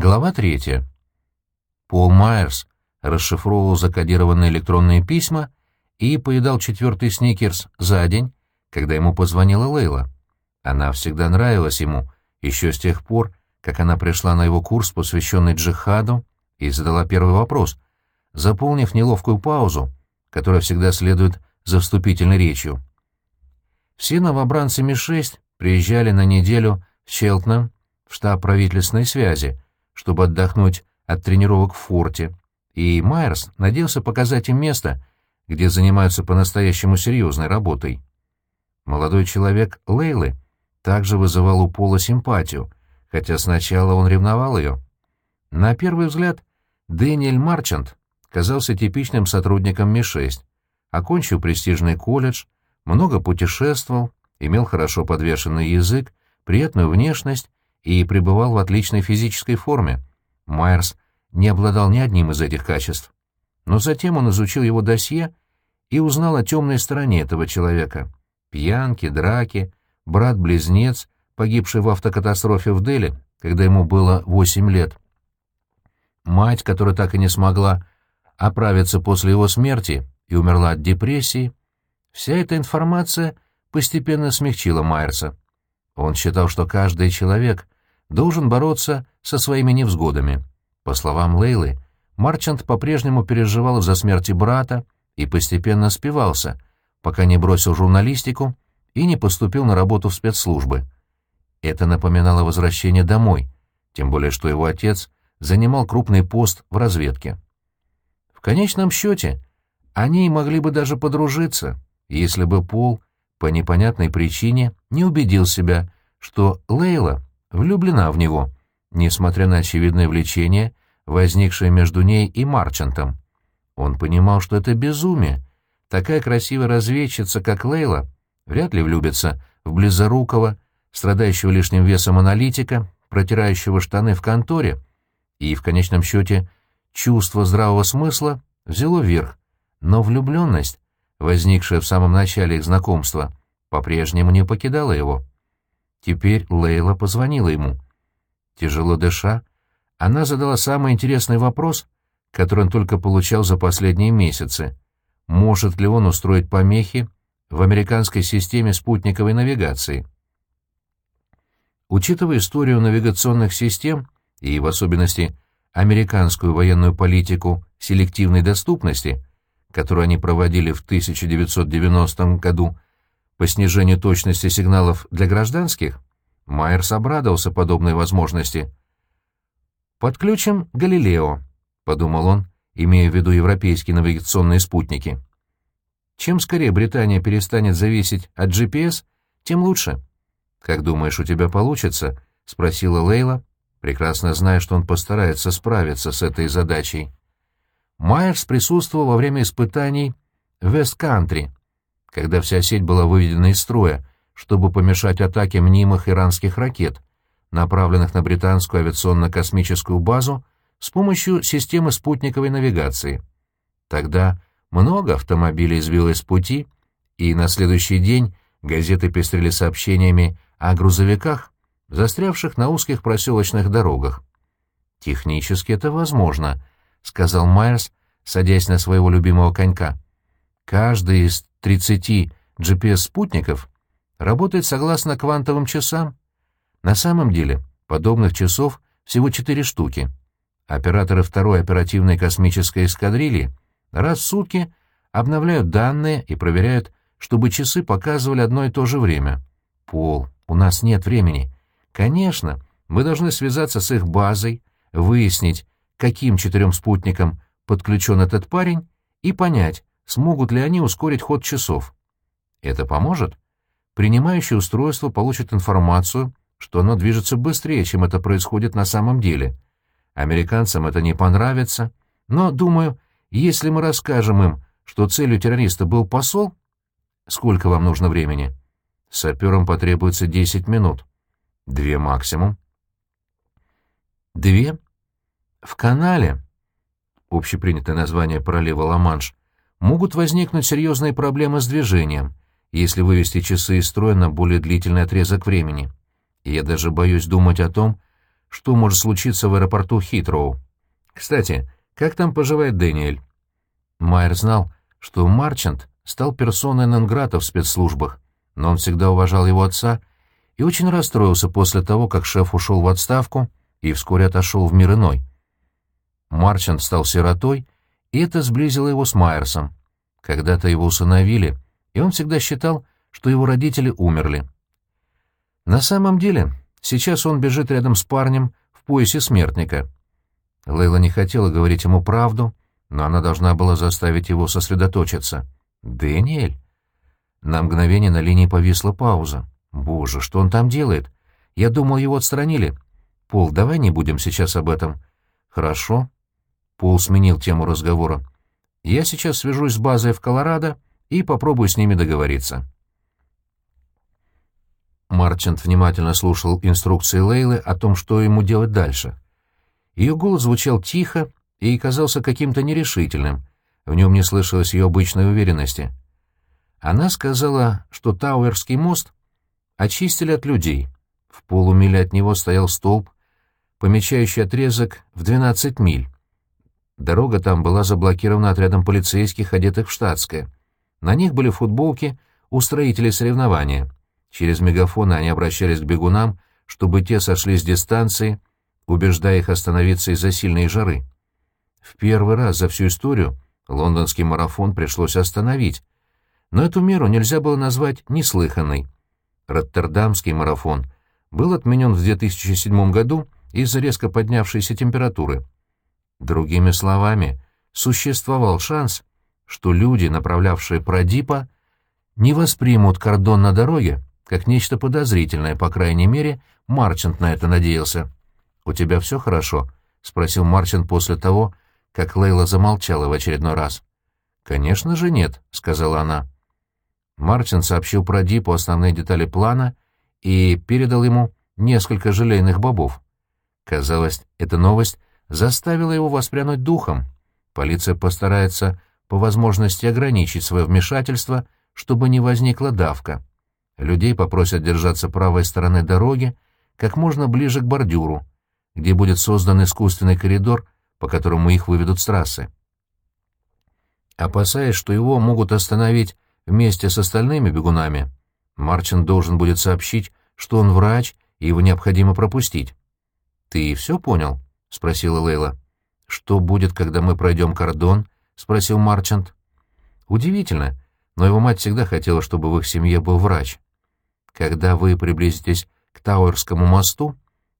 Глава третья. Пол Майерс расшифровывал закодированные электронные письма и поедал четвертый сникерс за день, когда ему позвонила Лейла. Она всегда нравилась ему, еще с тех пор, как она пришла на его курс, посвященный джихаду, и задала первый вопрос, заполнив неловкую паузу, которая всегда следует за вступительной речью. Все новобранцы Ми-6 приезжали на неделю в Челтнам, в штаб правительственной связи, чтобы отдохнуть от тренировок в форте, и Майерс надеялся показать им место, где занимаются по-настоящему серьезной работой. Молодой человек Лейлы также вызывал у Пола симпатию, хотя сначала он ревновал ее. На первый взгляд Дэниэль Марчант казался типичным сотрудником Ми-6, окончил престижный колледж, много путешествовал, имел хорошо подвешенный язык, приятную внешность и пребывал в отличной физической форме. Майерс не обладал ни одним из этих качеств. Но затем он изучил его досье и узнал о темной стороне этого человека. Пьянки, драки, брат-близнец, погибший в автокатастрофе в Дели, когда ему было восемь лет. Мать, которая так и не смогла оправиться после его смерти и умерла от депрессии, вся эта информация постепенно смягчила Майерса. Он считал, что каждый человек должен бороться со своими невзгодами. По словам Лейлы, Марчант по-прежнему переживал за смерти брата и постепенно спивался, пока не бросил журналистику и не поступил на работу в спецслужбы. Это напоминало возвращение домой, тем более что его отец занимал крупный пост в разведке. В конечном счете, они могли бы даже подружиться, если бы Пол по непонятной причине не убедил себя, что Лейла влюблена в него, несмотря на очевидное влечение, возникшее между ней и Марчантом. Он понимал, что это безумие. Такая красивая разведчица, как Лейла, вряд ли влюбится в близорукого, страдающего лишним весом аналитика, протирающего штаны в конторе, и, в конечном счете, чувство здравого смысла взяло верх, но влюбленность, возникшая в самом начале их знакомства, по-прежнему не покидала его. Теперь Лейла позвонила ему. Тяжело дыша, она задала самый интересный вопрос, который он только получал за последние месяцы. Может ли он устроить помехи в американской системе спутниковой навигации? Учитывая историю навигационных систем и, в особенности, американскую военную политику селективной доступности, которую они проводили в 1990 году по снижению точности сигналов для гражданских, Майерс обрадовался подобной возможности. «Подключим Галилео», — подумал он, имея в виду европейские навигационные спутники. «Чем скорее Британия перестанет зависеть от GPS, тем лучше». «Как думаешь, у тебя получится?» — спросила Лейла, прекрасно зная, что он постарается справиться с этой задачей. Майерс присутствовал во время испытаний в Вест-Кантри, когда вся сеть была выведена из строя, чтобы помешать атаке мнимых иранских ракет, направленных на британскую авиационно-космическую базу с помощью системы спутниковой навигации. Тогда много автомобилей сбилось с пути, и на следующий день газеты пестрели сообщениями о грузовиках, застрявших на узких проселочных дорогах. «Технически это возможно», — сказал Майерс, садясь на своего любимого конька. «Каждый из 30 GPS-спутников работает согласно квантовым часам. На самом деле подобных часов всего четыре штуки. Операторы второй оперативной космической эскадрильи раз в сутки обновляют данные и проверяют, чтобы часы показывали одно и то же время. Пол, у нас нет времени. Конечно, мы должны связаться с их базой, выяснить, каким четырем спутникам подключен этот парень, и понять, смогут ли они ускорить ход часов. Это поможет? Принимающее устройство получит информацию, что оно движется быстрее, чем это происходит на самом деле. Американцам это не понравится, но, думаю, если мы расскажем им, что целью террориста был посол, сколько вам нужно времени? Саперам потребуется 10 минут. Две максимум. Две? В канале, общепринятое название пролива Ла-Манш, могут возникнуть серьезные проблемы с движением, если вывести часы из строя на более длительный отрезок времени. И я даже боюсь думать о том, что может случиться в аэропорту Хитроу. Кстати, как там поживает Дэниэль? Майер знал, что Марчант стал персоной Нонграта в спецслужбах, но он всегда уважал его отца и очень расстроился после того, как шеф ушел в отставку и вскоре отошел в мир иной. Марчант стал сиротой, и это сблизило его с Майерсом. Когда-то его усыновили, и он всегда считал, что его родители умерли. На самом деле, сейчас он бежит рядом с парнем в поясе смертника. Лейла не хотела говорить ему правду, но она должна была заставить его сосредоточиться. «Дэниэль?» На мгновение на линии повисла пауза. «Боже, что он там делает? Я думал, его отстранили. Пол, давай не будем сейчас об этом». «Хорошо». Пол сменил тему разговора. «Я сейчас свяжусь с базой в Колорадо и попробую с ними договориться». Марчант внимательно слушал инструкции Лейлы о том, что ему делать дальше. Ее голос звучал тихо и казался каким-то нерешительным, в нем не слышалось ее обычной уверенности. Она сказала, что Тауэрский мост очистили от людей. В полумиле от него стоял столб, помечающий отрезок в 12 миль. Дорога там была заблокирована отрядом полицейских, одетых в штатское. На них были футболки у строителей соревнования. Через мегафоны они обращались к бегунам, чтобы те сошли с дистанции, убеждая их остановиться из-за сильной жары. В первый раз за всю историю лондонский марафон пришлось остановить, но эту меру нельзя было назвать неслыханной. Роттердамский марафон был отменен в 2007 году из-за резко поднявшейся температуры. Другими словами, существовал шанс, что люди, направлявшие Продипа, не воспримут кордон на дороге как нечто подозрительное, по крайней мере, Марчант на это надеялся. «У тебя все хорошо?» — спросил Марчант после того, как Лейла замолчала в очередной раз. «Конечно же нет», — сказала она. Марчант сообщил про Дипу основные детали плана и передал ему несколько желейных бобов. Казалось, эта новость заставила его воспрянуть духом. Полиция постарается по возможности ограничить свое вмешательство, чтобы не возникла давка. Людей попросят держаться правой стороны дороги как можно ближе к бордюру, где будет создан искусственный коридор, по которому их выведут с трассы. Опасаясь, что его могут остановить вместе с остальными бегунами, Марчин должен будет сообщить, что он врач и его необходимо пропустить. «Ты все понял?» — спросила Лейла. «Что будет, когда мы пройдем кордон?» — спросил Марчант. Удивительно, но его мать всегда хотела, чтобы в их семье был врач. Когда вы приблизитесь к Тауэрскому мосту,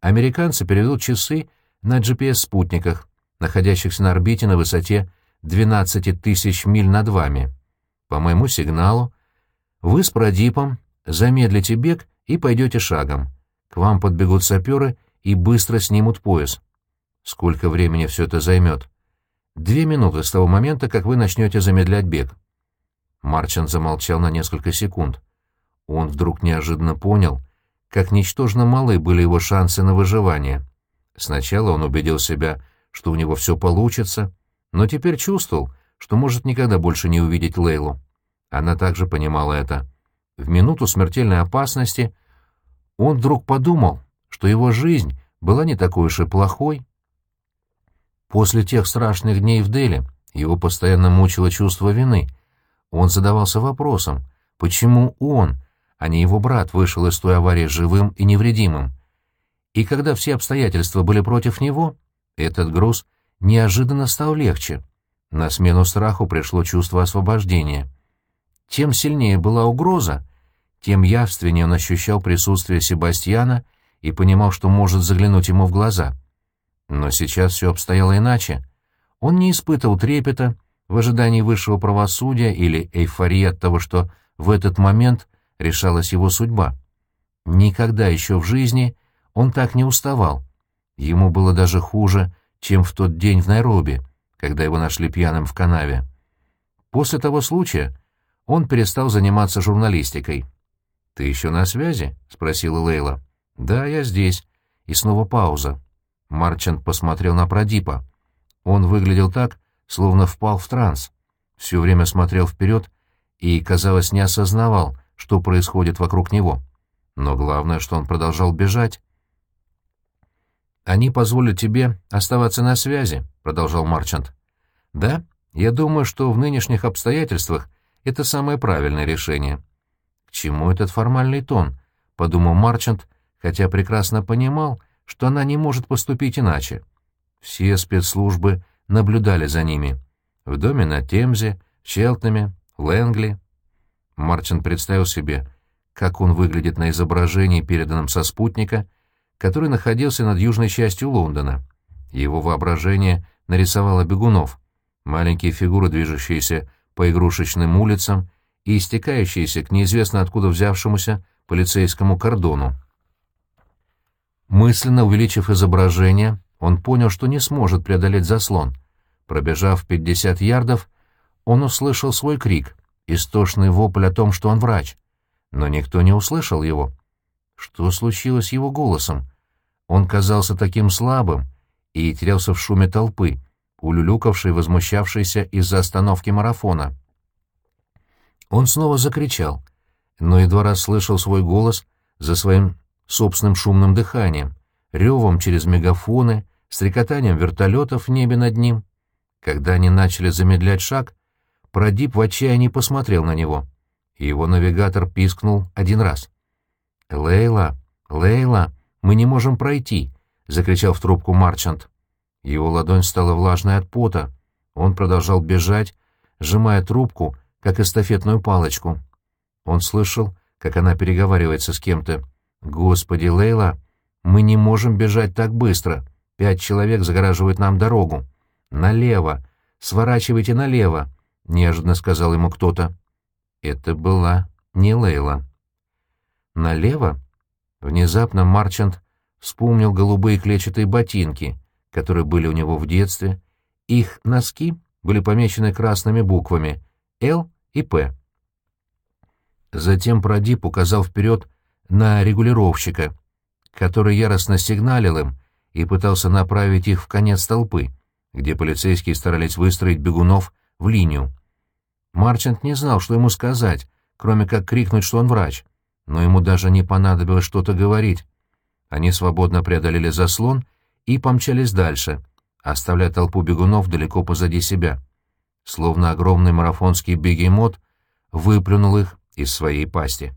американцы переведут часы на GPS-спутниках, находящихся на орбите на высоте 12 тысяч миль над вами. По моему сигналу вы с Продипом замедлите бег и пойдете шагом. К вам подбегут саперы и быстро снимут пояс. Сколько времени все это займет? Две минуты с того момента, как вы начнете замедлять бег. Марчан замолчал на несколько секунд. Он вдруг неожиданно понял, как ничтожно малы были его шансы на выживание. Сначала он убедил себя, что у него все получится, но теперь чувствовал, что может никогда больше не увидеть Лейлу. Она также понимала это. В минуту смертельной опасности он вдруг подумал, что его жизнь была не такой уж и плохой. После тех страшных дней в Дели его постоянно мучило чувство вины. Он задавался вопросом, почему он, а не его брат вышел из той аварии живым и невредимым. И когда все обстоятельства были против него, этот груз неожиданно стал легче. На смену страху пришло чувство освобождения. Тем сильнее была угроза, тем явственнее он ощущал присутствие Себастьяна и понимал, что может заглянуть ему в глаза. Но сейчас все обстояло иначе. Он не испытывал трепета в ожидании высшего правосудия или эйфории от того, что в этот момент решалась его судьба. Никогда еще в жизни он так не уставал. Ему было даже хуже, чем в тот день в Найроби, когда его нашли пьяным в канаве. После того случая он перестал заниматься журналистикой. «Ты еще на связи?» — спросила Лейла. «Да, я здесь». И снова пауза. Марчант посмотрел на Продипа. Он выглядел так, словно впал в транс. Все время смотрел вперед и, казалось, не осознавал, что происходит вокруг него. Но главное, что он продолжал бежать. они позволят тебе оставаться на связи», — продолжал Марчант. «Да, я думаю, что в нынешних обстоятельствах это самое правильное решение». «К чему этот формальный тон?» — подумал Марчант, хотя прекрасно понимал, что она не может поступить иначе. Все спецслужбы наблюдали за ними. В доме на Темзе, в Челтнаме, Лэнгли. Марчант представил себе, как он выглядит на изображении, переданном со спутника, который находился над южной частью Лондона. Его воображение нарисовало бегунов, маленькие фигуры, движущиеся по игрушечным улицам и истекающиеся к неизвестно откуда взявшемуся полицейскому кордону. Мысленно увеличив изображение, он понял, что не сможет преодолеть заслон. Пробежав 50 ярдов, он услышал свой крик, истошный вопль о том, что он врач. Но никто не услышал его. Что случилось с его голосом? Он казался таким слабым и терялся в шуме толпы, улюлюкавшей, возмущавшейся из-за остановки марафона. Он снова закричал, но едва раз слышал свой голос за своим собственным шумным дыханием, ревом через мегафоны, стрекотанием вертолетов в небе над ним. Когда они начали замедлять шаг, Продип в отчаянии посмотрел на него, и его навигатор пискнул один раз. «Лейла, Лейла, мы не можем пройти!» — закричал в трубку Марчант. Его ладонь стала влажной от пота. Он продолжал бежать, сжимая трубку, как эстафетную палочку. Он слышал, как она переговаривается с кем-то. «Господи, Лейла, мы не можем бежать так быстро. Пять человек загораживают нам дорогу. Налево! Сворачивайте налево!» — неожиданно сказал ему кто-то. Это была не Лейла. Налево? Внезапно Марчант вспомнил голубые клетчатые ботинки, которые были у него в детстве. Их носки были помечены красными буквами «Л» и «П». Затем Продип указал вперед на регулировщика, который яростно сигналил им и пытался направить их в конец толпы, где полицейские старались выстроить бегунов в линию. Марчант не знал, что ему сказать, кроме как крикнуть, что он врач, но ему даже не понадобилось что-то говорить. Они свободно преодолели заслон и помчались дальше, оставляя толпу бегунов далеко позади себя. Словно огромный марафонский бегемот выплюнул их из своей пасти.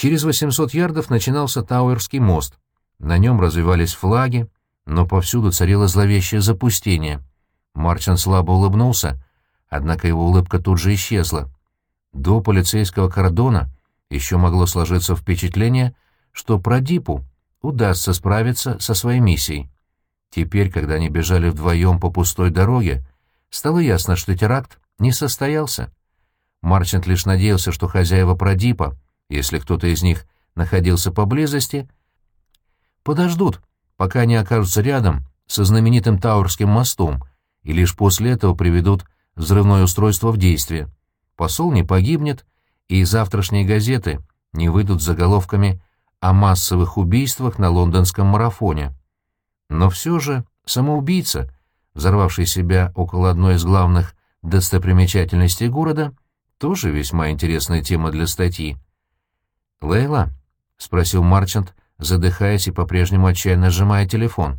Через 800 ярдов начинался Тауэрский мост. На нем развивались флаги, но повсюду царило зловещее запустение. Марчин слабо улыбнулся, однако его улыбка тут же исчезла. До полицейского кордона еще могло сложиться впечатление, что Продипу удастся справиться со своей миссией. Теперь, когда они бежали вдвоем по пустой дороге, стало ясно, что теракт не состоялся. Марчант лишь надеялся, что хозяева Продипа если кто-то из них находился поблизости, подождут, пока они окажутся рядом со знаменитым Тауэрским мостом, и лишь после этого приведут взрывное устройство в действие. Посол не погибнет, и завтрашние газеты не выйдут с заголовками о массовых убийствах на лондонском марафоне. Но все же самоубийца, взорвавший себя около одной из главных достопримечательностей города, тоже весьма интересная тема для статьи. «Лейла?» — спросил Марчант, задыхаясь и по-прежнему отчаянно сжимая телефон.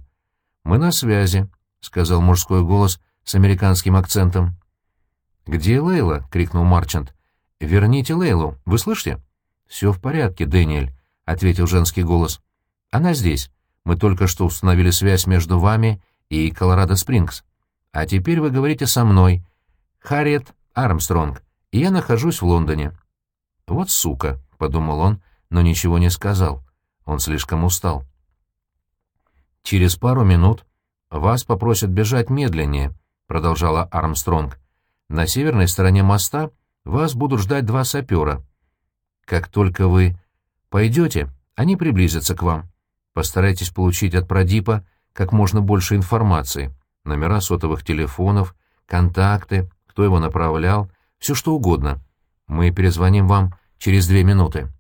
«Мы на связи», — сказал мужской голос с американским акцентом. «Где Лейла?» — крикнул Марчант. «Верните Лейлу, вы слышите?» «Все в порядке, Дэниэль», — ответил женский голос. «Она здесь. Мы только что установили связь между вами и Колорадо-Спрингс. А теперь вы говорите со мной, Харриет Армстронг, и я нахожусь в Лондоне». «Вот сука», подумал он, но ничего не сказал. Он слишком устал. «Через пару минут вас попросят бежать медленнее», — продолжала Армстронг. «На северной стороне моста вас будут ждать два сапера. Как только вы пойдете, они приблизятся к вам. Постарайтесь получить от Продипа как можно больше информации, номера сотовых телефонов, контакты, кто его направлял, все что угодно. Мы перезвоним вам через две минуты.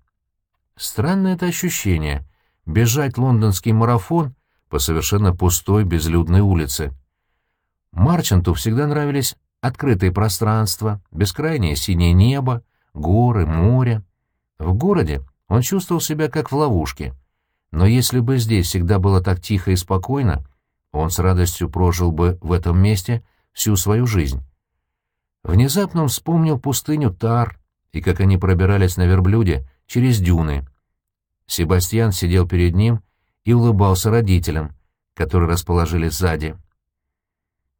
Странное это ощущение — бежать лондонский марафон по совершенно пустой безлюдной улице. Марчанту всегда нравились открытые пространства, бескрайнее синее небо, горы, море. В городе он чувствовал себя как в ловушке. Но если бы здесь всегда было так тихо и спокойно, он с радостью прожил бы в этом месте всю свою жизнь. Внезапно он вспомнил пустыню Тар и как они пробирались на верблюде через дюны. Себастьян сидел перед ним и улыбался родителям, которые расположились сзади.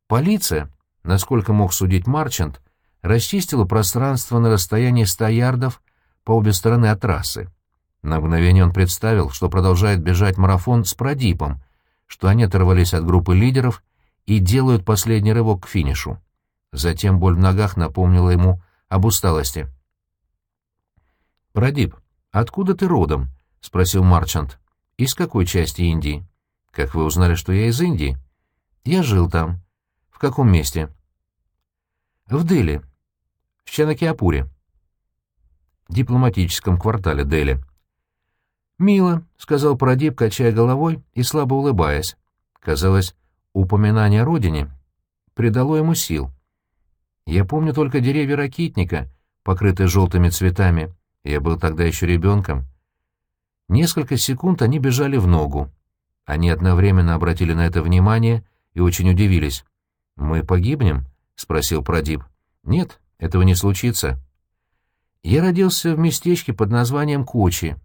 Полиция, насколько мог судить Марчант, расчистила пространство на расстоянии ста ярдов по обе стороны от трассы. На мгновение он представил, что продолжает бежать марафон с Продипом, что они оторвались от группы лидеров и делают последний рывок к финишу. Затем боль в ногах напомнила ему об усталости. «Продип, откуда ты родом?» — спросил Марчант. «Из какой части Индии?» «Как вы узнали, что я из Индии?» «Я жил там». «В каком месте?» «В Дели. В Чанакиапуре». «Дипломатическом квартале Дели». «Мило», — сказал Продип, качая головой и слабо улыбаясь. Казалось, упоминание о родине придало ему сил. «Я помню только деревья ракитника, покрытые желтыми цветами. Я был тогда еще ребенком». Несколько секунд они бежали в ногу. Они одновременно обратили на это внимание и очень удивились. «Мы погибнем?» — спросил Продип. «Нет, этого не случится». «Я родился в местечке под названием Кочи,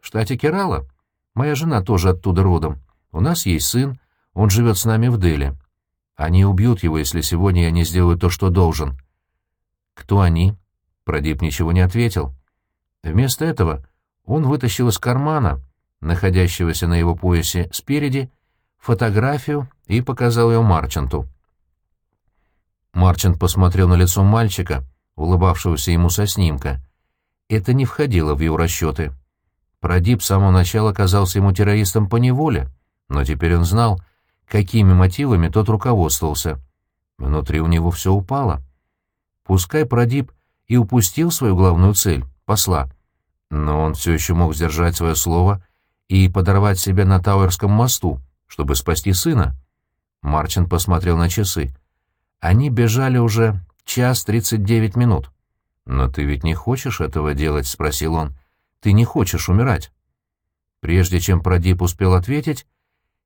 в штате Керала. Моя жена тоже оттуда родом. У нас есть сын, он живет с нами в Дели. Они убьют его, если сегодня я не сделаю то, что должен». «Кто они?» Продип ничего не ответил. Вместо этого он вытащил из кармана, находящегося на его поясе спереди, фотографию и показал ее Марчанту. Марчант посмотрел на лицо мальчика, улыбавшегося ему со снимка. Это не входило в его расчеты. Продип с самого начала казался ему террористом по неволе, но теперь он знал, какими мотивами тот руководствовался. Внутри у него все упало. Пускай Продип и упустил свою главную цель — посла, но он все еще мог сдержать свое слово и подорвать себя на Тауэрском мосту, чтобы спасти сына. Марчин посмотрел на часы. Они бежали уже час тридцать девять минут. «Но ты ведь не хочешь этого делать?» — спросил он. Ты не хочешь умирать. Прежде чем Продип успел ответить,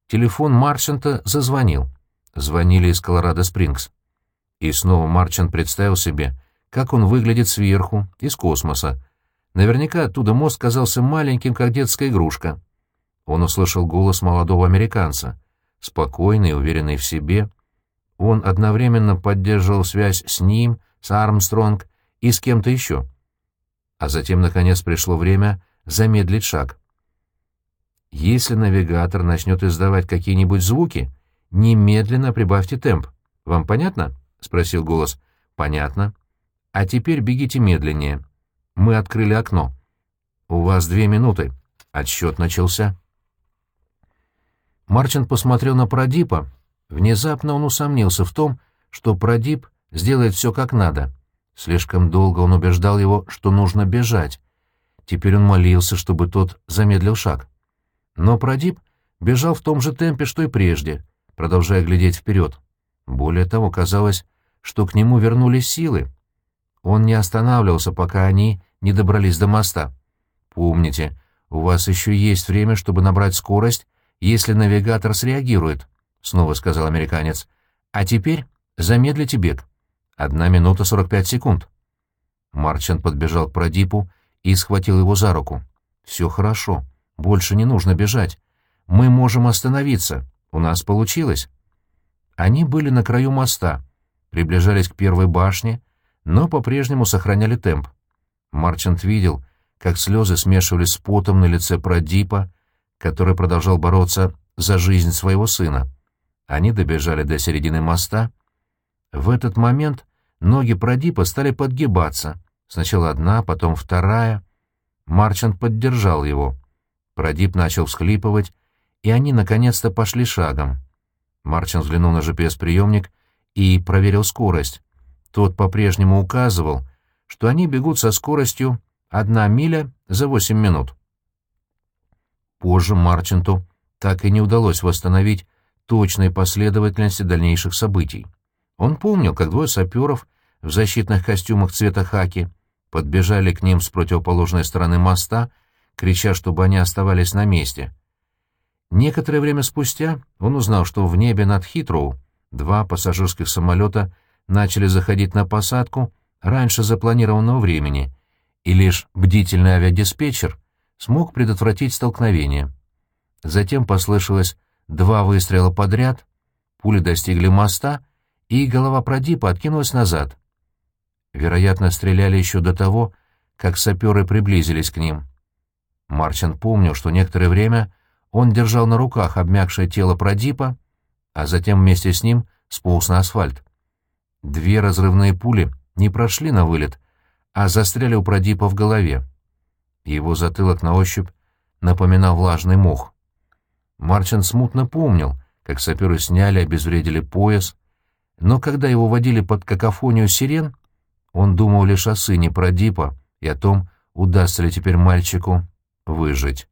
телефон Марчанта зазвонил. Звонили из Колорадо-Спрингс. И снова Марчант представил себе, как он выглядит сверху, из космоса. Наверняка оттуда мост казался маленьким, как детская игрушка. Он услышал голос молодого американца, спокойный, уверенный в себе. Он одновременно поддерживал связь с ним, с Армстронг и с кем-то еще а затем, наконец, пришло время замедлить шаг. Если навигатор начнет издавать какие-нибудь звуки, немедленно прибавьте темп. Вам понятно? — спросил голос. — Понятно. А теперь бегите медленнее. Мы открыли окно. У вас две минуты. Отсчет начался. Марчин посмотрел на Продипа. Внезапно он усомнился в том, что Продип сделает все как надо. Слишком долго он убеждал его, что нужно бежать. Теперь он молился, чтобы тот замедлил шаг. Но Продип бежал в том же темпе, что и прежде, продолжая глядеть вперед. Более того, казалось, что к нему вернулись силы. Он не останавливался, пока они не добрались до моста. «Помните, у вас еще есть время, чтобы набрать скорость, если навигатор среагирует», — снова сказал американец. «А теперь замедлите бег». Одна минута сорок пять секунд. Марчант подбежал к Продипу и схватил его за руку. «Все хорошо. Больше не нужно бежать. Мы можем остановиться. У нас получилось». Они были на краю моста, приближались к первой башне, но по-прежнему сохраняли темп. Марчант видел, как слезы смешивались с потом на лице Продипа, который продолжал бороться за жизнь своего сына. Они добежали до середины моста. В этот момент Ноги Продипа стали подгибаться. Сначала одна, потом вторая. Марчант поддержал его. Продип начал всхлипывать, и они наконец-то пошли шагом. Марчант взглянул на GPS-приемник и проверил скорость. Тот по-прежнему указывал, что они бегут со скоростью одна миля за восемь минут. Позже Марчанту так и не удалось восстановить точной последовательности дальнейших событий. Он помнил, как двое саперов в защитных костюмах цвета хаки подбежали к ним с противоположной стороны моста, крича, чтобы они оставались на месте. Некоторое время спустя он узнал, что в небе над Хитроу два пассажирских самолета начали заходить на посадку раньше запланированного времени, и лишь бдительный авиадиспетчер смог предотвратить столкновение. Затем послышалось два выстрела подряд, пули достигли моста, и голова Продипа откинулась назад. Вероятно, стреляли еще до того, как саперы приблизились к ним. Марчин помнил, что некоторое время он держал на руках обмякшее тело Продипа, а затем вместе с ним сполз на асфальт. Две разрывные пули не прошли на вылет, а застряли у Продипа в голове. Его затылок на ощупь напоминал влажный мох. Марчин смутно помнил, как саперы сняли обезвредили пояс, но когда его водили под какофонию сирен, он думал лишь о сыне Продипа и о том, удастся ли теперь мальчику выжить.